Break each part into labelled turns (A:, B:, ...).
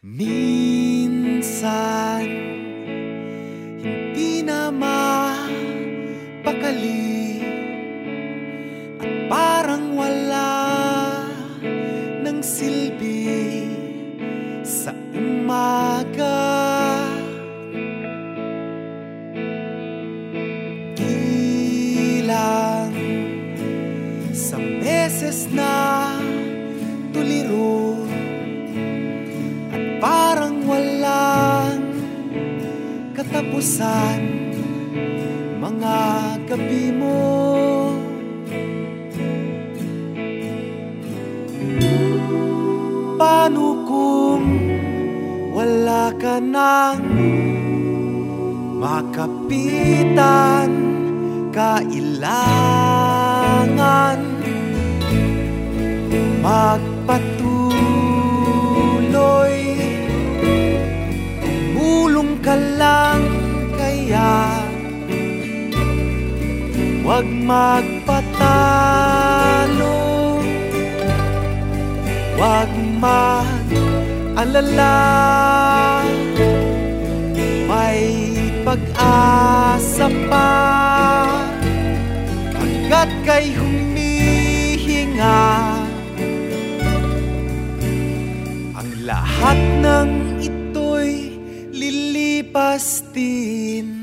A: Minsan Hindi na mapakali. At parang wala ng silbi Sa umaga. Ilang Sa beses na katapusan Mga gabi mo. Paano kung wala ka nang makapitan Kailangan magpatuloy kaya. Huwag magpatalo. Huwag mag-alala May pag-asa pa. Hanggat kay humihinga Ang lahat ng ito'y lilipas din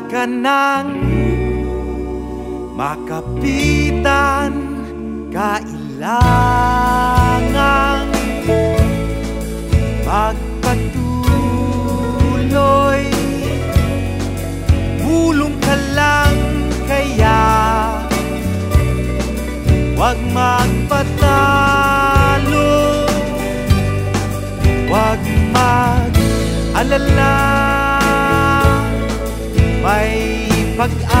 A: wala ka nang makapitan Kailangan magpatuloy. Bulong ka lang kaya Huwag magpatalo 他啊